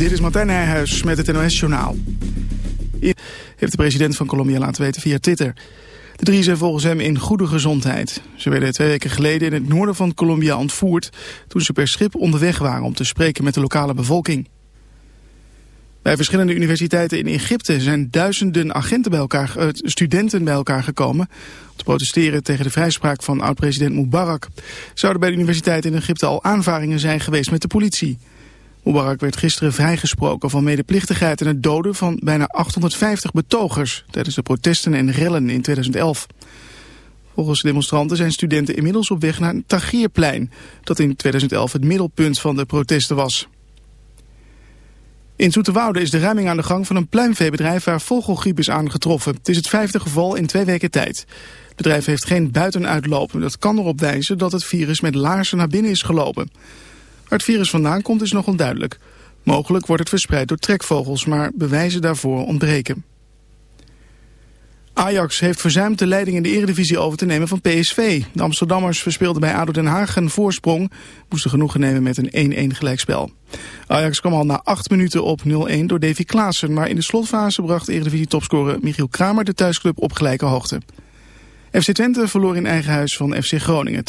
Dit is Martijn Nijhuis met het NOS-journaal. Heeft de president van Colombia laten weten via Twitter. De drie zijn volgens hem in goede gezondheid. Ze werden twee weken geleden in het noorden van Colombia ontvoerd... toen ze per schip onderweg waren om te spreken met de lokale bevolking. Bij verschillende universiteiten in Egypte zijn duizenden agenten bij elkaar, uh, studenten bij elkaar gekomen... om te protesteren tegen de vrijspraak van oud-president Mubarak. Zouden bij de universiteiten in Egypte al aanvaringen zijn geweest met de politie... Mubarak werd gisteren vrijgesproken van medeplichtigheid en het doden van bijna 850 betogers tijdens de protesten en rellen in 2011. Volgens demonstranten zijn studenten inmiddels op weg naar het Tagierplein, dat in 2011 het middelpunt van de protesten was. In Zoeterwoude is de ruiming aan de gang van een pluimveebedrijf waar vogelgriep is aangetroffen. Het is het vijfde geval in twee weken tijd. Het bedrijf heeft geen buitenuitlopen. Dat kan erop wijzen dat het virus met laarzen naar binnen is gelopen. Waar het virus vandaan komt is nog onduidelijk. Mogelijk wordt het verspreid door trekvogels, maar bewijzen daarvoor ontbreken. Ajax heeft verzuimd de leiding in de eredivisie over te nemen van PSV. De Amsterdammers verspeelden bij ADO Den Haag een voorsprong. Moesten genoegen nemen met een 1-1 gelijkspel. Ajax kwam al na 8 minuten op 0-1 door Davy Klaassen. Maar in de slotfase bracht eredivisie topscorer Michiel Kramer de thuisclub op gelijke hoogte. FC Twente verloor in eigen huis van FC Groningen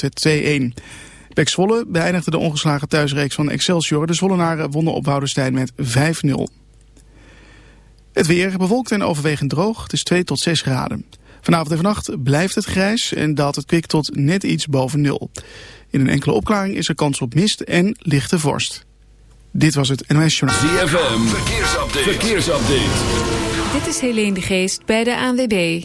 2-1. Pek Zwolle beëindigde de ongeslagen thuisreeks van Excelsior. De Zwollenaren wonnen op Woudenstein met 5-0. Het weer bewolkt en overwegend droog. Het is 2 tot 6 graden. Vanavond en vannacht blijft het grijs en daalt het kwik tot net iets boven nul. In een enkele opklaring is er kans op mist en lichte vorst. Dit was het NOS Journal. ZFM, verkeersupdate. verkeersupdate. Dit is Helene de Geest bij de ANWB.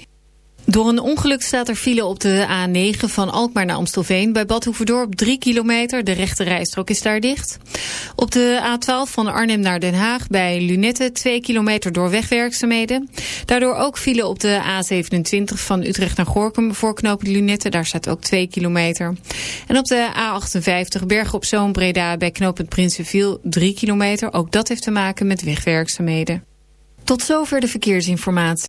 Door een ongeluk staat er file op de A9 van Alkmaar naar Amstelveen. Bij Bad Hoeverdorp 3 kilometer. De rechte rijstrook is daar dicht. Op de A12 van Arnhem naar Den Haag bij Lunette 2 kilometer door wegwerkzaamheden. Daardoor ook file op de A27 van Utrecht naar Gorkum voor knooppunt Lunette. Daar staat ook 2 kilometer. En op de A58 Bergen op Zoom Breda bij knooppunt Prinsenviel 3 kilometer. Ook dat heeft te maken met wegwerkzaamheden. Tot zover de verkeersinformatie.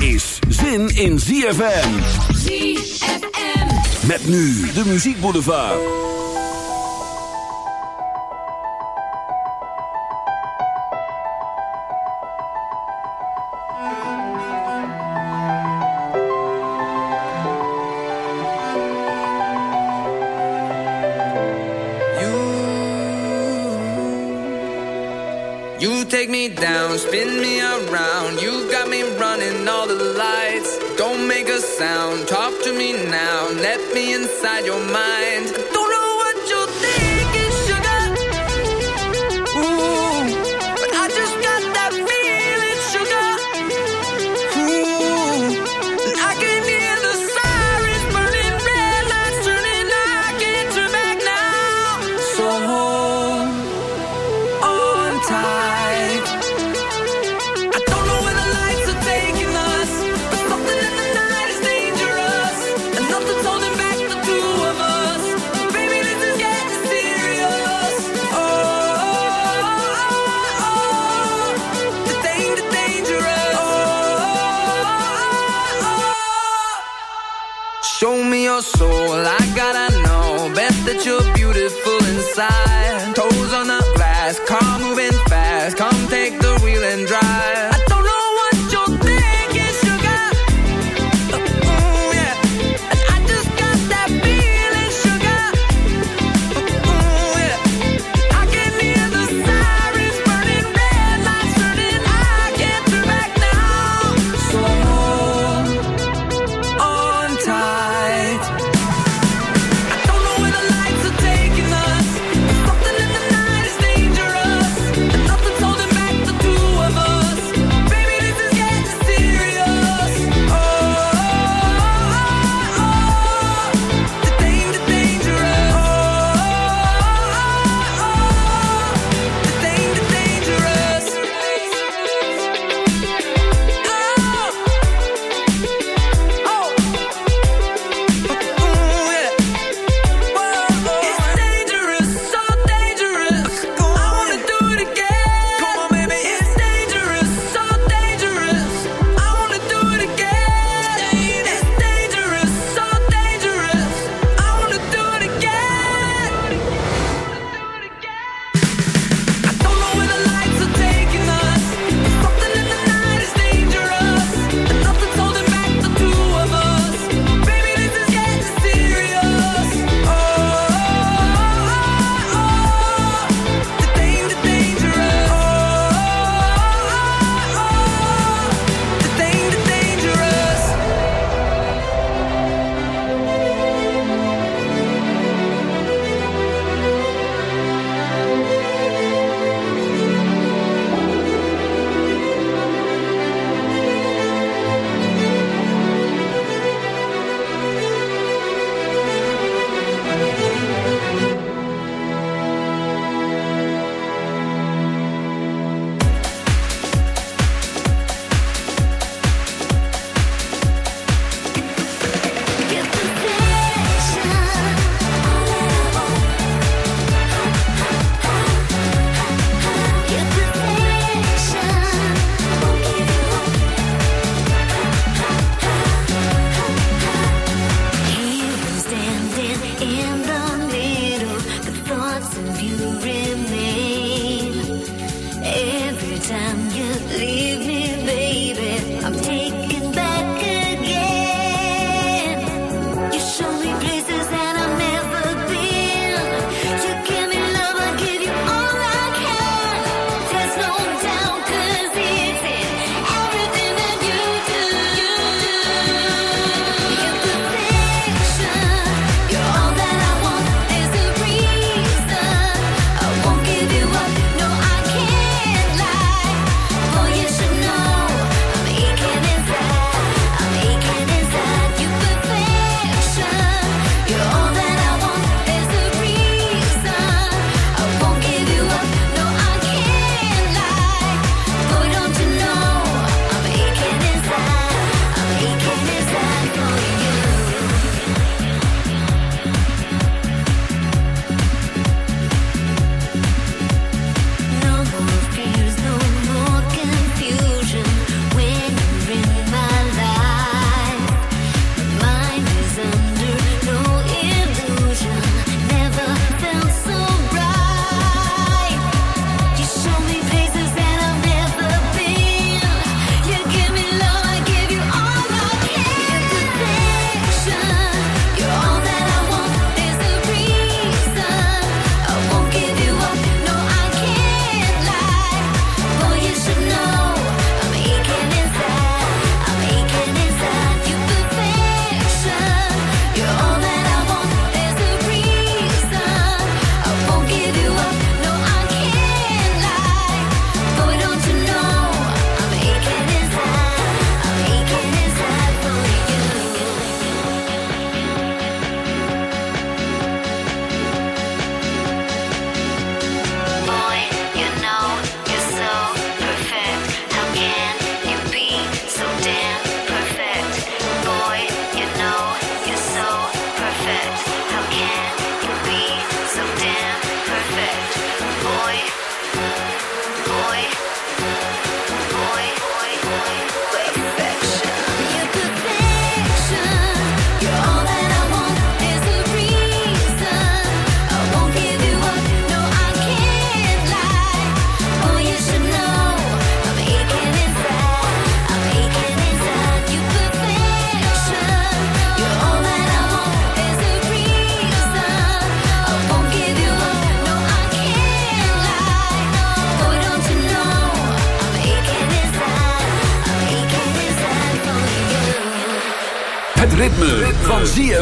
is zin in ZFM. ZFM. Met nu de Muziek Boulevard. You take me down, spin me make a sound, talk to me now. Let me inside your mind.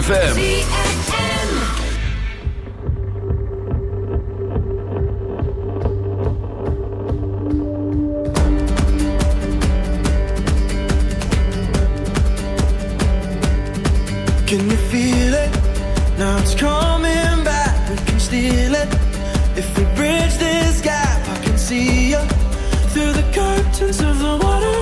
ZFM. Can you feel it? Now it's coming back. We can steal it. If we bridge this gap, I can see you through the curtains of the water.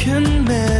can man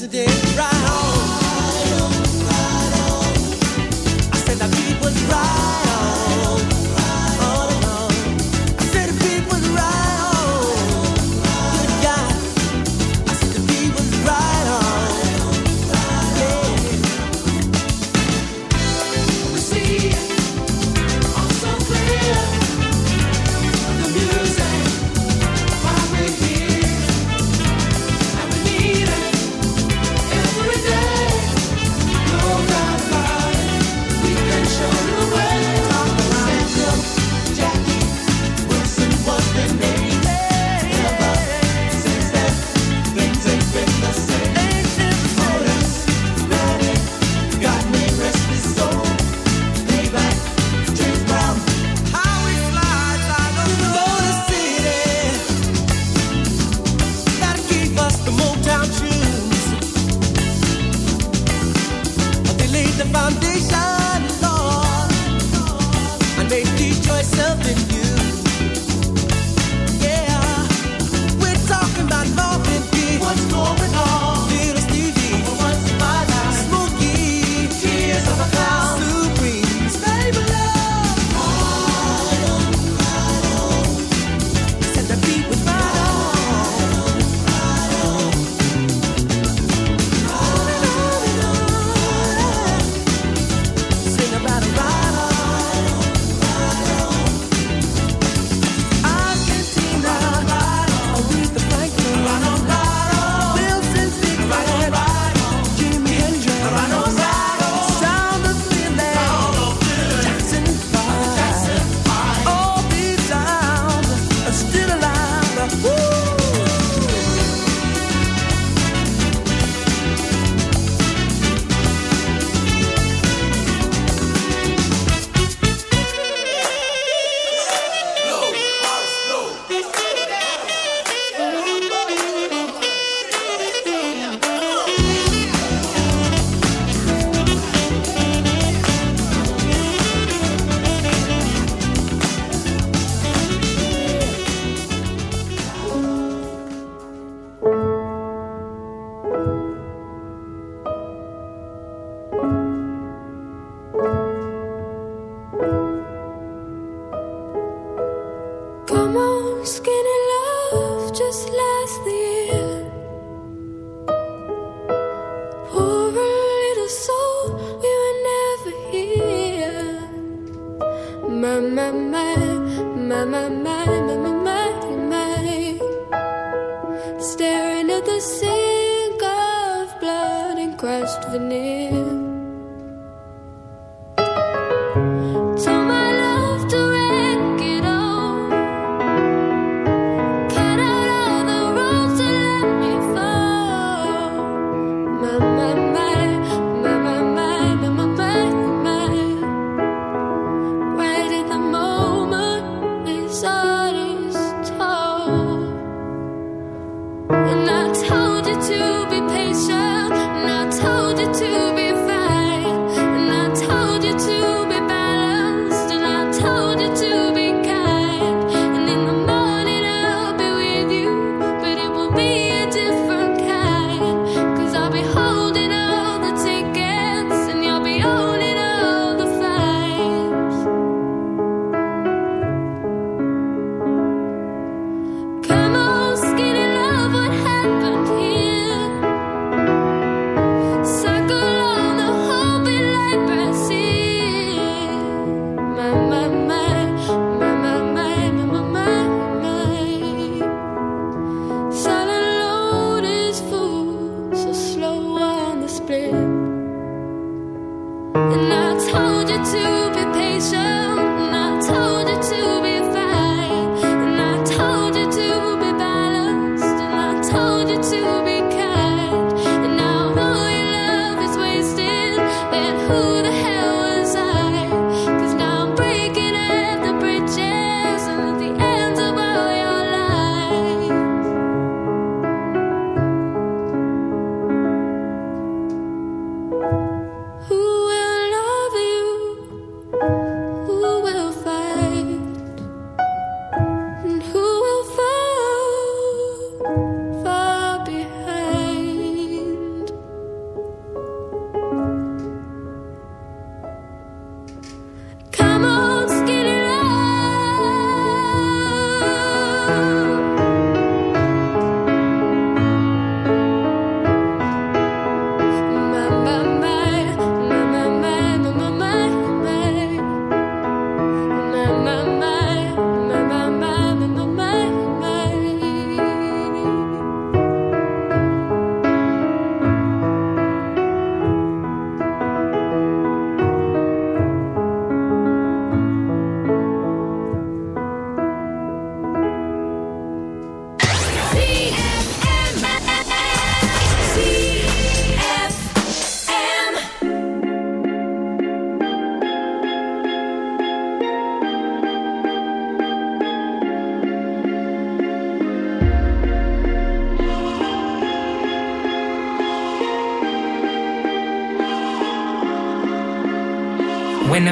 Today.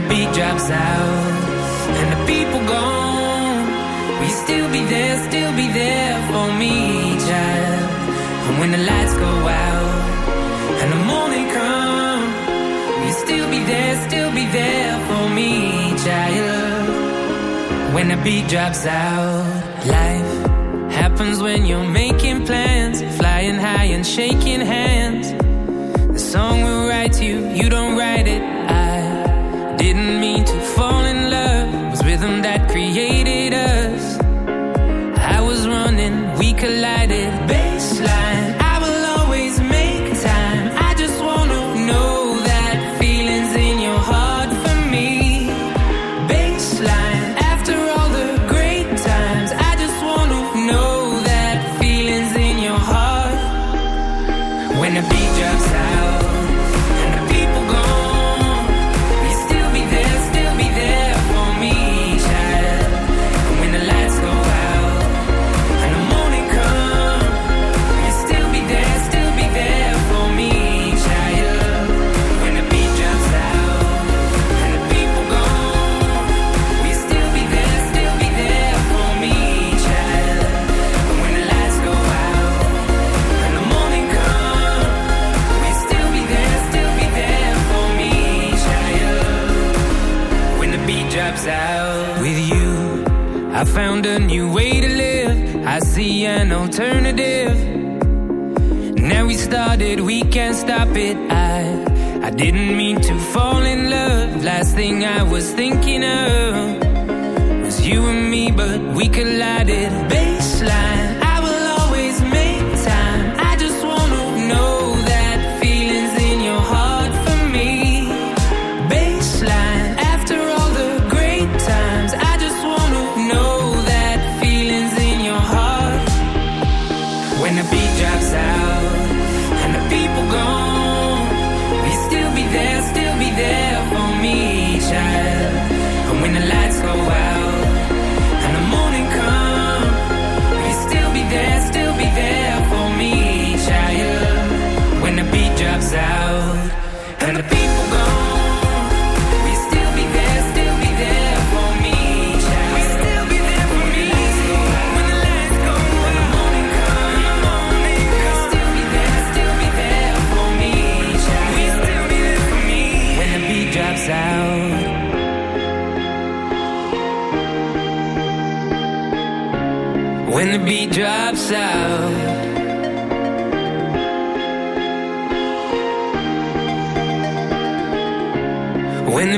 the beat drops out and the people gone, we you still be there, still be there for me, child? And when the lights go out and the morning comes, you still be there, still be there for me, child? When the beat drops out, life happens when you're making plans, flying high and shaking hands. The song will write to you, you don't write Didn't mean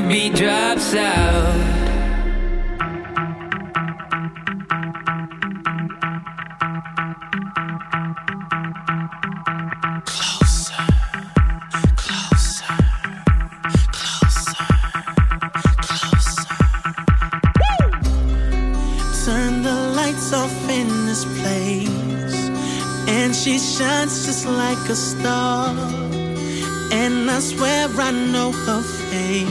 Me drops out. Closer, closer, closer, closer. Turn the lights off in this place, and she shines just like a star. And I swear I know her face